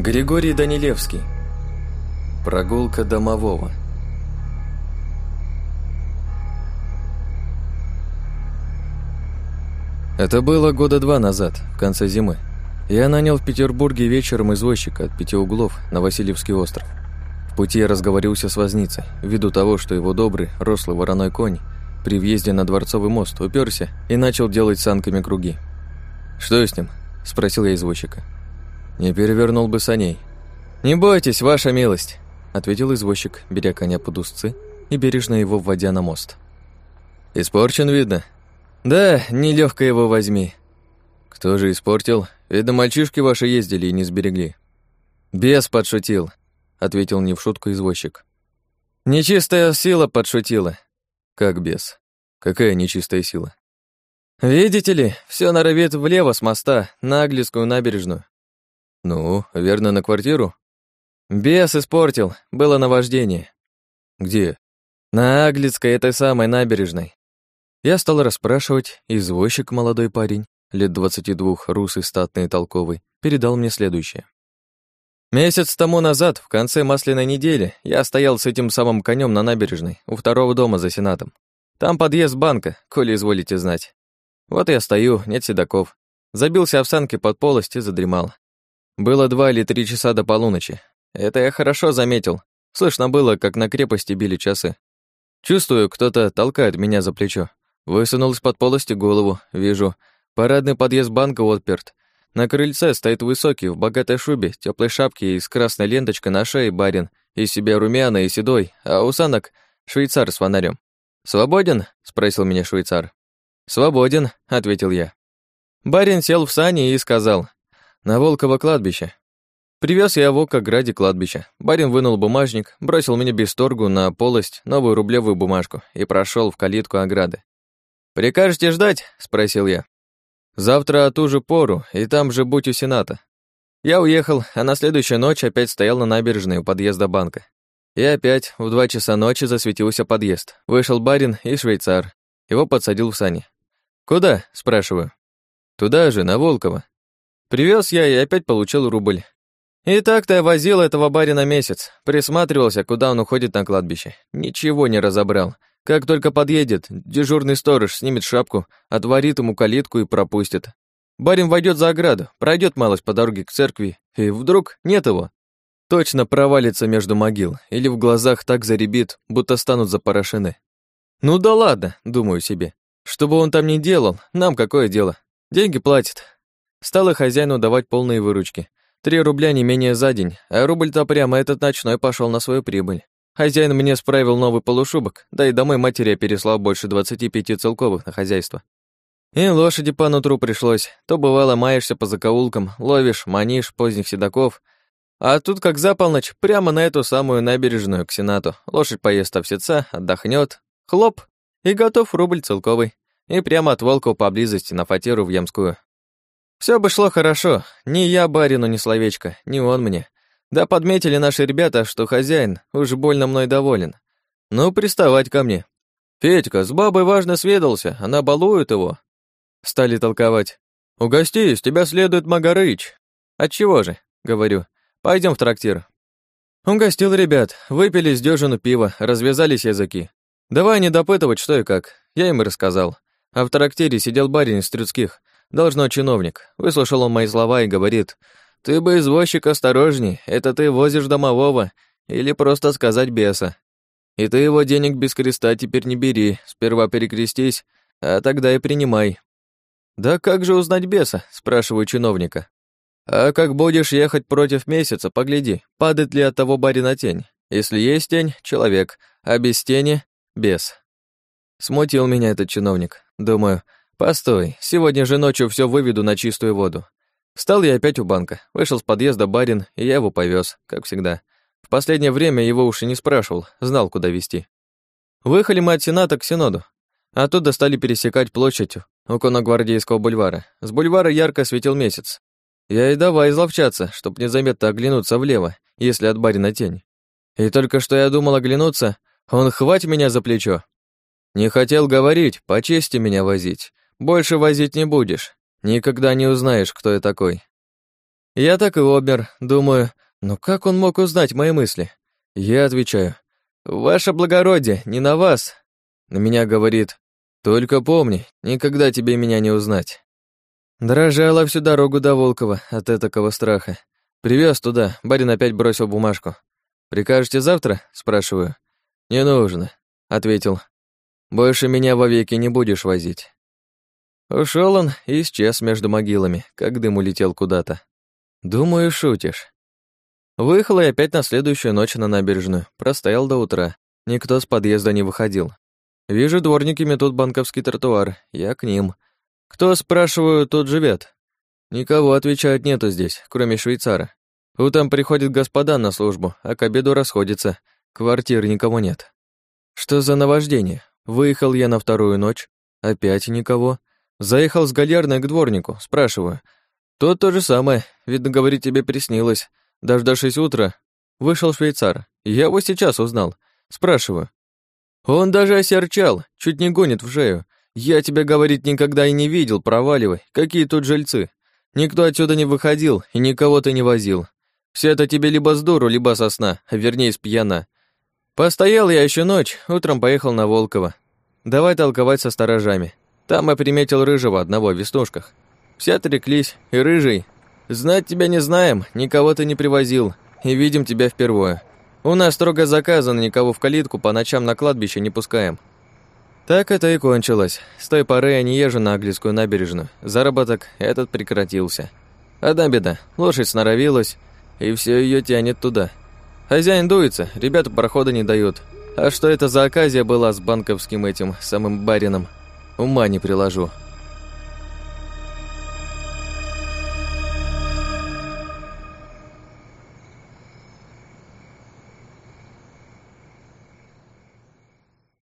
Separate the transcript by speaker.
Speaker 1: Григорий Данилевский. Прогулка домового. Это было года два назад, в конце зимы. Я нанял в Петербурге вечером извозчика от пяти углов на Васильевский остров. В пути я разговорился с возницей, ввиду того, что его добрый, рослый вороной конь при въезде на Дворцовый мост уперся и начал делать санками круги. «Что с ним?» – спросил я извозчика. «Не перевернул бы саней». «Не бойтесь, ваша милость», – ответил извозчик, беря коня под узцы и бережно его вводя на мост. «Испорчен, видно?» «Да, нелегко его возьми». «Кто же испортил? Видно, мальчишки ваши ездили и не сберегли». «Бес подшутил», — ответил не в шутку извозчик. «Нечистая сила подшутила». «Как бес? Какая нечистая сила?» «Видите ли, все норовит влево с моста, на Английскую набережную». «Ну, верно, на квартиру?» «Бес испортил, было наваждение». «Где?» «На Аглицкой, этой самой набережной». Я стал расспрашивать, извозчик, молодой парень, лет двадцати двух, русый, статный и толковый, передал мне следующее. Месяц тому назад, в конце масляной недели, я стоял с этим самым конем на набережной, у второго дома за Сенатом. Там подъезд банка, коли изволите знать. Вот я стою, нет седаков. Забился в санке под полость и задремал. Было два или три часа до полуночи. Это я хорошо заметил. Слышно было, как на крепости били часы. Чувствую, кто-то толкает меня за плечо. Высунул из-под полости голову, вижу, парадный подъезд банка отперт. На крыльце стоит высокий, в богатой шубе, теплой шапке и с красной ленточкой на шее барин, из себя румяный и седой, а у санок швейцар с фонарем. «Свободен?» — спросил меня швейцар. «Свободен», — ответил я. Барин сел в сани и сказал, «На Волково кладбище». Привез я его к ограде кладбища. Барин вынул бумажник, бросил мне без торгу на полость новую рублевую бумажку и прошел в калитку ограды. «Прикажете ждать?» — спросил я. «Завтра ту же пору, и там же будь у Сената». Я уехал, а на следующую ночь опять стоял на набережной у подъезда банка. И опять в два часа ночи засветился подъезд. Вышел барин и швейцар. Его подсадил в сани. «Куда?» — спрашиваю. «Туда же, на Волково». Привез я и опять получил рубль. И так-то я возил этого барина месяц, присматривался, куда он уходит на кладбище. Ничего не разобрал. Как только подъедет, дежурный сторож снимет шапку, отворит ему калитку и пропустит. Барин войдет за ограду, пройдет малость по дороге к церкви, и вдруг нет его. Точно провалится между могил, или в глазах так заребит, будто станут запорошены. Ну да ладно, думаю себе. Что бы он там ни делал, нам какое дело? Деньги платит. Стало хозяину давать полные выручки. Три рубля не менее за день, а рубль-то прямо этот ночной пошел на свою прибыль. Хозяин мне справил новый полушубок, да и домой матери я переслал больше двадцати пяти целковых на хозяйство. И лошади по нутру пришлось. То бывало маешься по закоулкам, ловишь, манишь поздних седаков. А тут как за полночь, прямо на эту самую набережную к Сенату. Лошадь поест овсеца, отдохнет, хлоп, и готов рубль целковый. И прямо от Волкова поблизости на фатеру в Ямскую. Все бы шло хорошо, ни я барину, ни словечко, ни он мне. Да подметили наши ребята, что хозяин уж больно мной доволен. Ну, приставать ко мне. Федька, с бабой важно сведался, она балует его. Стали толковать. Угостись, тебя следует Магарыч. Отчего же, говорю, пойдем в трактир. Угостил ребят, выпили с дёжину пива, развязались языки. Давай не допытывать, что и как. Я им и рассказал. А в трактире сидел барин из Трюцких, должно чиновник. Выслушал он мои слова и говорит, ты бы, извозчик, осторожней, это ты возишь домового, или просто сказать беса. И ты его денег без креста теперь не бери, сперва перекрестись, а тогда и принимай. Да как же узнать беса, спрашиваю чиновника. А как будешь ехать против месяца, погляди, падает ли от того барина тень. Если есть тень — человек, а без тени — бес. Смутил меня этот чиновник. Думаю, постой, сегодня же ночью все выведу на чистую воду. Встал я опять у банка, вышел с подъезда барин, и я его повез, как всегда. В последнее время его уж и не спрашивал, знал, куда везти. Выехали мы от Сената к Синоду. Оттуда стали пересекать площадь у Коногвардейского бульвара. С бульвара ярко светил месяц. Я и давай изловчаться, чтоб незаметно оглянуться влево, если от барина тень. И только что я думал оглянуться, он хвать меня за плечо. Не хотел говорить, по чести меня возить. Больше возить не будешь. Никогда не узнаешь, кто я такой. Я так и обмер, думаю, ну как он мог узнать мои мысли? Я отвечаю, «Ваше благородие, не на вас!» На меня говорит, «Только помни, никогда тебе меня не узнать». Дрожала всю дорогу до Волкова от этакого страха. Привез туда, барин опять бросил бумажку. «Прикажете завтра?» — спрашиваю. «Не нужно», — ответил. «Больше меня вовеки не будешь возить». Ушел он и исчез между могилами, как дым улетел куда-то. Думаю, шутишь. Выехал я опять на следующую ночь на набережную, простоял до утра. Никто с подъезда не выходил. Вижу, дворники метут банковский тротуар, я к ним. Кто, спрашиваю, тут живет? Никого, отвечают, нету здесь, кроме швейцара. Утром приходят господа на службу, а к обеду расходятся. Квартир никого нет. Что за наваждение? Выехал я на вторую ночь, опять никого. Заехал с галерной к дворнику, спрашиваю. Тот то же самое, видно, говорит, тебе приснилось. Дождавшись утра, вышел швейцар. Я его сейчас узнал. Спрашиваю. Он даже осерчал, чуть не гонит в шею. Я тебя, говорит, никогда и не видел, проваливай. Какие тут жильцы? Никто отсюда не выходил и никого ты не возил. Все это тебе либо с дуру, либо со сна, а вернее с пьяна. Постоял я еще ночь, утром поехал на Волково. Давай толковать со сторожами. Там я приметил рыжего одного в веснушках. Все отреклись, и рыжий Знать тебя не знаем, никого ты не привозил, и видим тебя впервые. У нас строго заказано, никого в калитку по ночам на кладбище не пускаем. Так это и кончилось. С той поры я не езжу на английскую набережную. Заработок этот прекратился. Одна беда, лошадь сноровилась, и все ее тянет туда. Хозяин дуется, ребята прохода не дают. А что это за оказия была с банковским этим самым барином, ума не приложу.